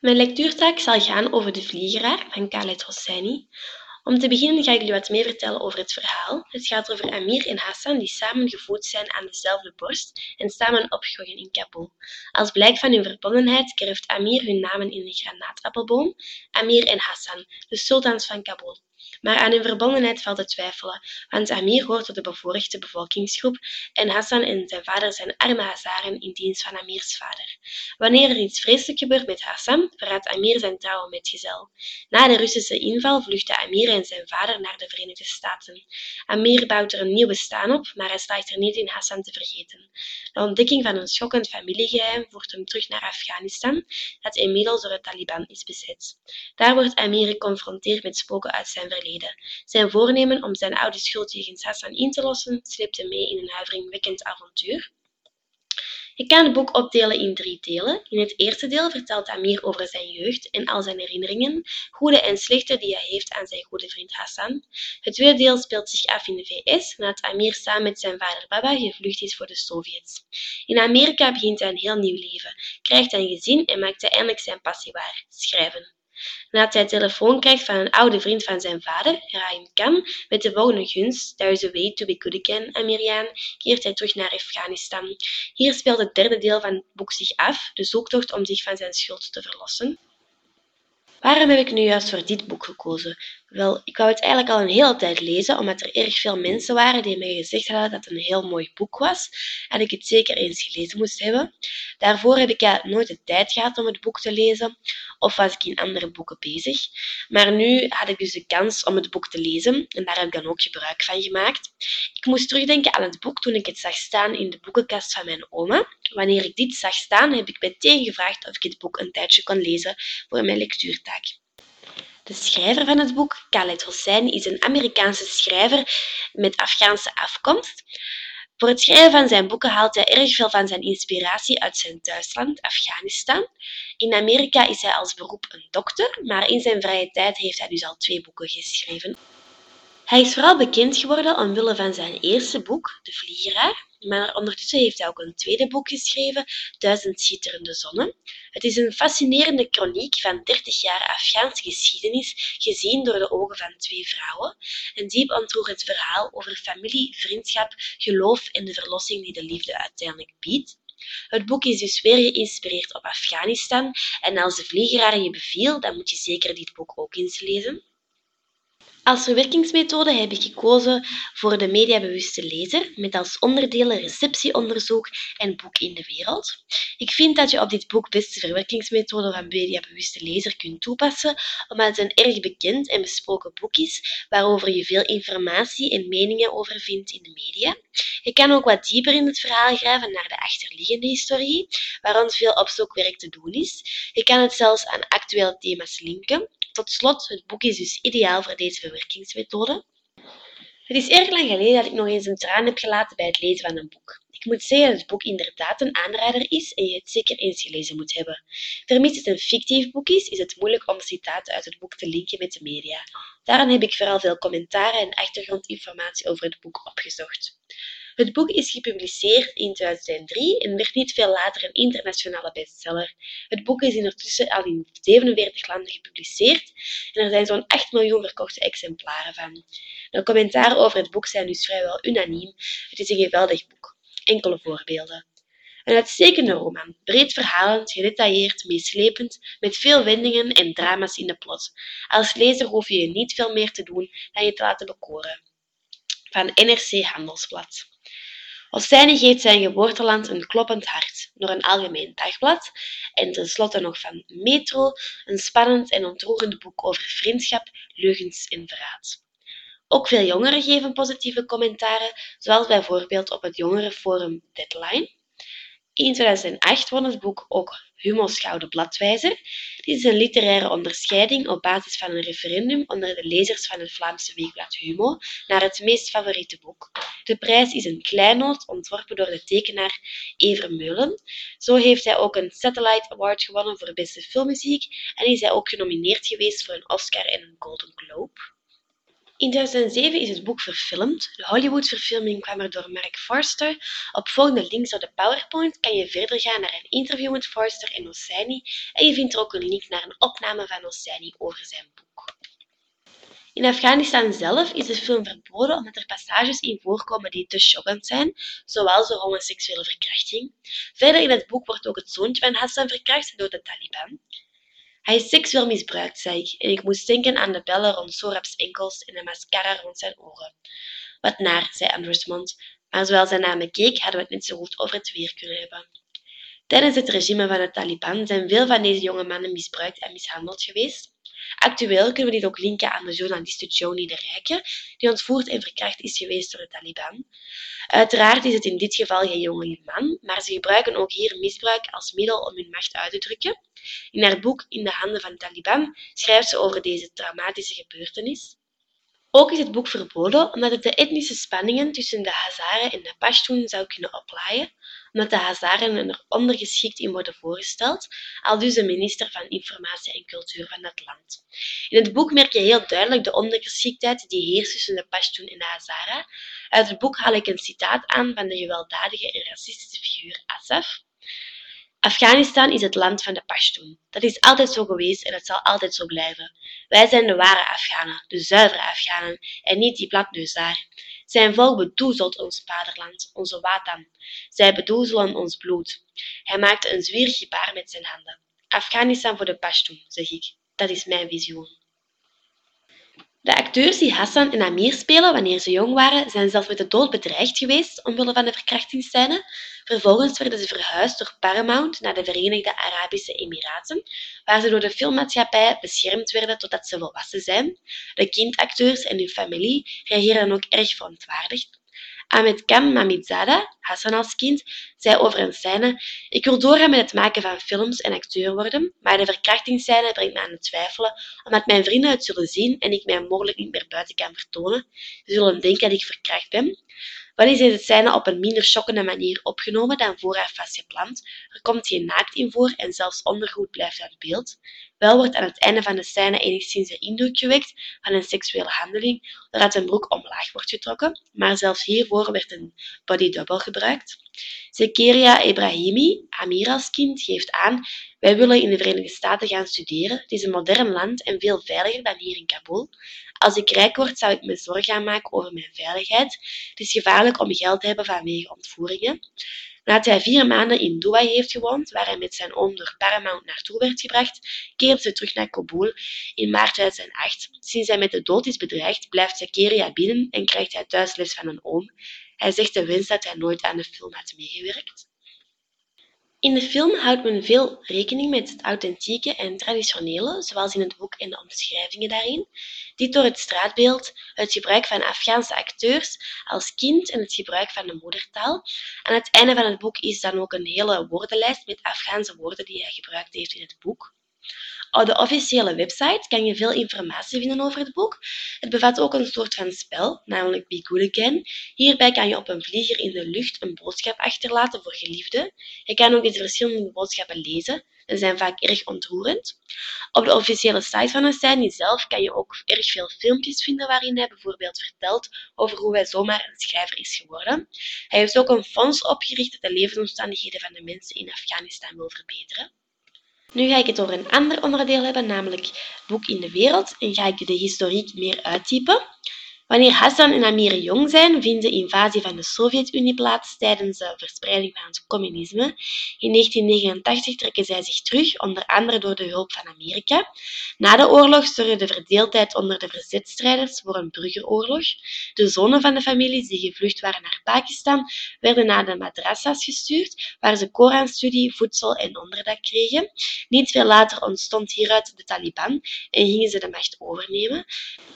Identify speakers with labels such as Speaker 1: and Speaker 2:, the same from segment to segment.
Speaker 1: Mijn lectuurtaak zal gaan over De Vliegeraar van Khaled Hosseini. Om te beginnen ga ik jullie wat meer vertellen over het verhaal. Het gaat over Amir en Hassan die samen gevoed zijn aan dezelfde borst en samen opgroeien in Kabul. Als blijk van hun verbondenheid kerft Amir hun namen in de granaatappelboom, Amir en Hassan, de sultans van Kabul. Maar aan hun verbondenheid valt te twijfelen, want Amir hoort tot de bevoorrechte bevolkingsgroep en Hassan en zijn vader zijn arme Hazaren in dienst van Amirs vader. Wanneer er iets vreselijk gebeurt met Hassan, verraadt Amir zijn trouwe metgezel. Na de Russische inval vluchten Amir en zijn vader naar de Verenigde Staten. Amir bouwt er een nieuw bestaan op, maar hij slaagt er niet in Hassan te vergeten. De ontdekking van een schokkend familiegeheim voert hem terug naar Afghanistan, dat inmiddels door de Taliban is bezet. Daar wordt Amir geconfronteerd met spoken uit zijn verleden zijn voornemen om zijn oude schuld jegens Hassan in te lossen sleept hem mee in een huiveringwekkend avontuur. Ik kan het boek opdelen in drie delen. In het eerste deel vertelt Amir over zijn jeugd en al zijn herinneringen, goede en slechte die hij heeft aan zijn goede vriend Hassan. Het tweede deel speelt zich af in de VS, nadat Amir samen met zijn vader Baba gevlucht is voor de Sovjets. In Amerika begint hij een heel nieuw leven, krijgt hij een gezin en maakt hij eindelijk zijn passie waar, schrijven. Nadat hij telefoon krijgt van een oude vriend van zijn vader, Rahim Khan, met de volgende gunst: There's a way to be good again, Amirian, keert hij terug naar Afghanistan. Hier speelt het derde deel van het boek zich af, de zoektocht om zich van zijn schuld te verlossen. Waarom heb ik nu juist voor dit boek gekozen? Wel, ik wou het eigenlijk al een hele tijd lezen, omdat er erg veel mensen waren die mij gezegd hadden dat het een heel mooi boek was en ik het zeker eens gelezen moest hebben. Daarvoor heb ik nooit de tijd gehad om het boek te lezen, of was ik in andere boeken bezig. Maar nu had ik dus de kans om het boek te lezen en daar heb ik dan ook gebruik van gemaakt. Ik moest terugdenken aan het boek toen ik het zag staan in de boekenkast van mijn oma. Wanneer ik dit zag staan, heb ik meteen gevraagd of ik het boek een tijdje kon lezen voor mijn lectuurtaak. De schrijver van het boek, Khaled Hossein, is een Amerikaanse schrijver met Afghaanse afkomst. Voor het schrijven van zijn boeken haalt hij erg veel van zijn inspiratie uit zijn thuisland, Afghanistan. In Amerika is hij als beroep een dokter, maar in zijn vrije tijd heeft hij dus al twee boeken geschreven. Hij is vooral bekend geworden omwille van zijn eerste boek, De Vliegeraar, maar ondertussen heeft hij ook een tweede boek geschreven, Duizend Schitterende Zonnen. Het is een fascinerende kroniek van 30 jaar Afghaanse geschiedenis, gezien door de ogen van twee vrouwen. Een diep ontroerend verhaal over familie, vriendschap, geloof en de verlossing die de liefde uiteindelijk biedt. Het boek is dus weer geïnspireerd op Afghanistan en als de vliegeraar je beviel, dan moet je zeker dit boek ook eens lezen. Als verwerkingsmethode heb ik gekozen voor de mediabewuste lezer, met als onderdelen receptieonderzoek en boek in de wereld. Ik vind dat je op dit boek best de verwerkingsmethode van mediabewuste lezer kunt toepassen, omdat het een erg bekend en besproken boek is, waarover je veel informatie en meningen over vindt in de media. Je kan ook wat dieper in het verhaal graven naar de achterliggende historie, waar ons veel opzoekwerk te doen is. Je kan het zelfs aan actuele thema's linken. Tot slot, het boek is dus ideaal voor deze verwerkingsmethode. Het is erg lang geleden dat ik nog eens een traan heb gelaten bij het lezen van een boek. Ik moet zeggen dat het boek inderdaad een aanrader is en je het zeker eens gelezen moet hebben. Vermits het een fictief boek is, is het moeilijk om citaten uit het boek te linken met de media. Daarom heb ik vooral veel commentaren en achtergrondinformatie over het boek opgezocht. Het boek is gepubliceerd in 2003 en werd niet veel later een internationale bestseller. Het boek is ondertussen al in 47 landen gepubliceerd en er zijn zo'n 8 miljoen verkochte exemplaren van. De commentaren over het boek zijn dus vrijwel unaniem. Het is een geweldig boek. Enkele voorbeelden. Een uitstekende roman, breed verhalend, gedetailleerd, meeslepend, met veel wendingen en drama's in de plot. Als lezer hoef je je niet veel meer te doen dan je te laten bekoren. Van NRC Handelsblad. Hosseini geeft zijn geboorteland een kloppend hart door een algemeen dagblad en tenslotte nog van Metro, een spannend en ontroerend boek over vriendschap, leugens en verraad. Ook veel jongeren geven positieve commentaren, zoals bijvoorbeeld op het jongerenforum Deadline. In 2008 won het boek ook Humo's Gouden Bladwijzer. Dit is een literaire onderscheiding op basis van een referendum onder de lezers van het Vlaamse weekblad Humo naar het meest favoriete boek. De prijs is een kleinoot ontworpen door de tekenaar Ever Meulen. Zo heeft hij ook een Satellite Award gewonnen voor beste filmmuziek en is hij ook genomineerd geweest voor een Oscar en een Golden Globe. In 2007 is het boek verfilmd. De Hollywood-verfilming kwam er door Mark Forster. Op volgende links op de PowerPoint kan je verder gaan naar een interview met Forster en Hosseini en je vindt er ook een link naar een opname van Hosseini over zijn boek. In Afghanistan zelf is de film verboden omdat er passages in voorkomen die te shockend zijn, zoals de homoseksuele verkrachting. Verder in het boek wordt ook het zoontje van Hassan verkracht door de Taliban. Hij is seksueel misbruikt, zei ik, en ik moest denken aan de bellen rond Sorabs enkels en de mascara rond zijn oren. Wat naar, zei Andrewsmond, maar zoals hij naar me keek, hadden we het net zo goed over het weer kunnen hebben. Tijdens het regime van de Taliban zijn veel van deze jonge mannen misbruikt en mishandeld geweest. Actueel kunnen we dit ook linken aan de journaliste Joni de Rijke, die ontvoerd en verkracht is geweest door de Taliban. Uiteraard is het in dit geval geen jonge man, maar ze gebruiken ook hier misbruik als middel om hun macht uit te drukken. In haar boek In de handen van de Taliban schrijft ze over deze traumatische gebeurtenis. Ook is het boek verboden omdat het de etnische spanningen tussen de Hazaren en de Pashtun zou kunnen oplaaien, omdat de Hazaren er ondergeschikt in worden voorgesteld, aldus de minister van Informatie en Cultuur van dat land. In het boek merk je heel duidelijk de ondergeschiktheid die heerst tussen de Pashtun en de Hazara. Uit het boek haal ik een citaat aan van de gewelddadige en racistische figuur Asaf. Afghanistan is het land van de Pashtun. Dat is altijd zo geweest en het zal altijd zo blijven. Wij zijn de ware Afghanen, de zuivere Afghanen, en niet die bladneus daar. Zijn volk bedoezelt ons vaderland, onze watan. Zij bedoezelen ons bloed. Hij maakte een zwierig gebaar met zijn handen. Afghanistan voor de Pashtun, zeg ik. Dat is mijn visioen. De acteurs die Hassan en Amir spelen wanneer ze jong waren, zijn zelfs met de dood bedreigd geweest omwille van de verkrachtingsscène. Vervolgens werden ze verhuisd door Paramount naar de Verenigde Arabische Emiraten, waar ze door de filmmaatschappij beschermd werden totdat ze volwassen zijn. De kindacteurs en hun familie reageren ook erg verontwaardigd. Ahmed Khan Mamizada, Hassan als kind, zei over een scène Ik wil doorgaan met het maken van films en acteur worden, maar de verkrachtingsscène brengt me aan het twijfelen, omdat mijn vrienden het zullen zien en ik mij mogelijk niet meer buiten kan vertonen. Ze zullen denken dat ik verkracht ben. Wel is deze scène op een minder schokkende manier opgenomen dan vooraf was gepland. Er komt geen naakt in voor en zelfs ondergoed blijft uit beeld. Wel wordt aan het einde van de scène enigszins de indruk gewekt van een seksuele handeling, doordat een broek omlaag wordt getrokken, maar zelfs hiervoor werd een body double gebruikt. Zekeria Ebrahimi, Amir als kind, geeft aan wij willen in de Verenigde Staten gaan studeren. Het is een modern land en veel veiliger dan hier in Kabul. Als ik rijk word, zou ik me zorgen gaan maken over mijn veiligheid. Het is gevaarlijk om geld te hebben vanwege ontvoeringen. Nadat hij vier maanden in Dubai heeft gewoond, waar hij met zijn oom door Paramount naartoe werd gebracht, keert ze terug naar Kabul in maart 2008. Sinds hij met de dood is bedreigd, blijft Zakaria binnen en krijgt hij thuis les van een oom. Hij zegt de winst dat hij nooit aan de film had meegewerkt. In de film houdt men veel rekening met het authentieke en traditionele, zoals in het boek en de omschrijvingen daarin. Dit door het straatbeeld, het gebruik van Afghaanse acteurs als kind en het gebruik van de moedertaal. Aan het einde van het boek is dan ook een hele woordenlijst met Afghaanse woorden die hij gebruikt heeft in het boek. Op de officiële website kan je veel informatie vinden over het boek. Het bevat ook een soort van spel, namelijk Be Good Again. Hierbij kan je op een vlieger in de lucht een boodschap achterlaten voor geliefden. Je kan ook eens verschillende boodschappen lezen. Ze zijn vaak erg ontroerend. Op de officiële site van Hosseini zelf kan je ook erg veel filmpjes vinden waarin hij bijvoorbeeld vertelt over hoe hij zomaar een schrijver is geworden. Hij heeft ook een fonds opgericht dat de levensomstandigheden van de mensen in Afghanistan wil verbeteren. Nu ga ik het over een ander onderdeel hebben, namelijk boek in de wereld, en ga ik de historiek meer uittypen. Wanneer Hassan en Amir jong zijn, vindt de invasie van de Sovjet-Unie plaats tijdens de verspreiding van het communisme. In 1989 trekken zij zich terug, onder andere door de hulp van Amerika. Na de oorlog zorgde de verdeeldheid onder de verzetstrijders voor een burgeroorlog. De zonen van de families die gevlucht waren naar Pakistan, werden naar de madrassa's gestuurd, waar ze Koranstudie, voedsel en onderdak kregen. Niet veel later ontstond hieruit de Taliban en gingen ze de macht overnemen.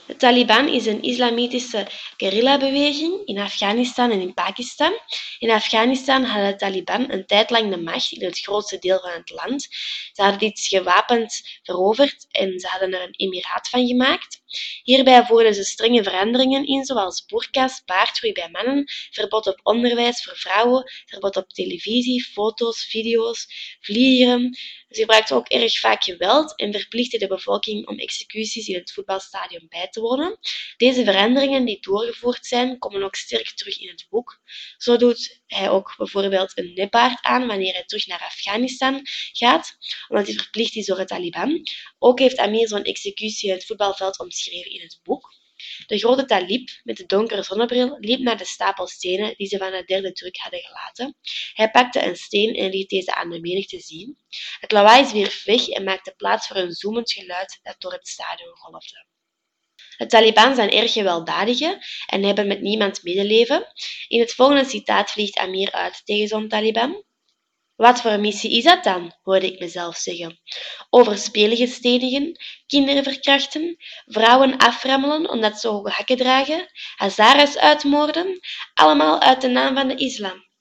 Speaker 1: De Taliban is een islamitische islamitische guerrillabeweging in Afghanistan en in Pakistan. In Afghanistan hadden de Taliban een tijd lang de macht in het grootste deel van het land. Ze hadden dit gewapend veroverd en ze hadden er een emiraat van gemaakt. Hierbij voerden ze strenge veranderingen in, zoals boerka's, baardgroei bij mannen, verbod op onderwijs voor vrouwen, verbod op televisie, foto's, video's, vliegen. Ze gebruikten ook erg vaak geweld en verplichtten de bevolking om executies in het voetbalstadion bij te wonen. Deze veranderingen die doorgevoerd zijn, komen ook sterk terug in het boek. Zo doet hij ook bijvoorbeeld een nepbaard aan wanneer hij terug naar Afghanistan gaat, omdat hij verplicht is door het Taliban. Ook heeft Amir zo'n executie in het voetbalveld omschreven in het boek. De grote talib met de donkere zonnebril liep naar de stapel stenen die ze van de derde druk hadden gelaten. Hij pakte een steen en liet deze aan de menigte zien. Het lawaai zwierf weg en maakte plaats voor een zoemend geluid dat door het stadion golfde. De Taliban zijn erg gewelddadigen en hebben met niemand medeleven. In het volgende citaat vliegt Amir uit tegen zo'n Taliban. Wat voor missie is dat dan? hoorde ik mezelf zeggen. Overspelige stenigen, kinderen verkrachten, vrouwen aframmelen omdat ze hoge hakken dragen, Hazaras uitmoorden, allemaal uit de naam van de islam.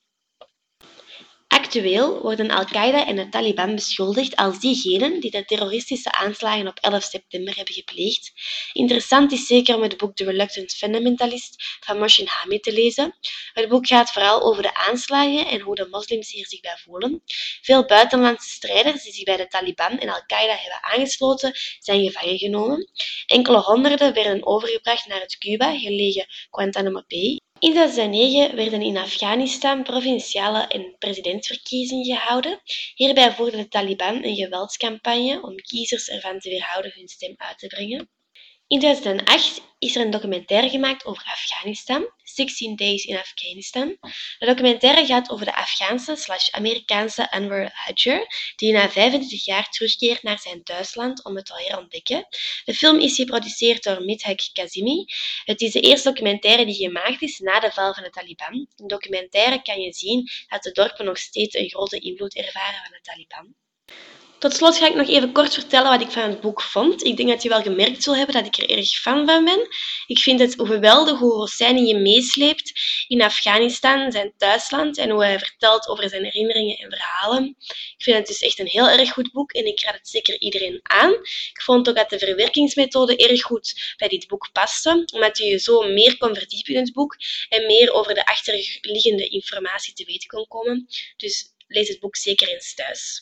Speaker 1: Actueel worden Al-Qaeda en de Taliban beschuldigd als diegenen die de terroristische aanslagen op 11 september hebben gepleegd. Interessant is zeker om het boek The Reluctant Fundamentalist van Moshin Hamid te lezen. Het boek gaat vooral over de aanslagen en hoe de moslims hier zich bij voelen. Veel buitenlandse strijders die zich bij de Taliban en Al-Qaeda hebben aangesloten, zijn gevangen genomen. Enkele honderden werden overgebracht naar het Cuba gelegen Guantanamo Bay in 2009 werden in Afghanistan provinciale en presidentsverkiezingen gehouden. Hierbij voerde de Taliban een geweldscampagne om kiezers ervan te weerhouden hun stem uit te brengen. In 2008 is er een documentaire gemaakt over Afghanistan, 16 Days in Afghanistan. De documentaire gaat over de Afghaanse slash Amerikaanse Anwar Hadjer, die na 25 jaar terugkeert naar zijn thuisland om het te herontdekken. De film is geproduceerd door Mithak Kazimi. Het is de eerste documentaire die gemaakt is na de val van de Taliban. In de documentaire kan je zien dat de dorpen nog steeds een grote invloed ervaren van de Taliban. Tot slot ga ik nog even kort vertellen wat ik van het boek vond. Ik denk dat je wel gemerkt zult hebben dat ik er erg fan van ben. Ik vind het geweldig hoe Hosseini je meesleept in Afghanistan, zijn thuisland, en hoe hij vertelt over zijn herinneringen en verhalen. Ik vind het dus echt een heel erg goed boek en ik raad het zeker iedereen aan. Ik vond ook dat de verwerkingsmethode erg goed bij dit boek paste, omdat je je zo meer kon verdiepen in het boek en meer over de achterliggende informatie te weten kon komen. Dus lees het boek zeker eens thuis.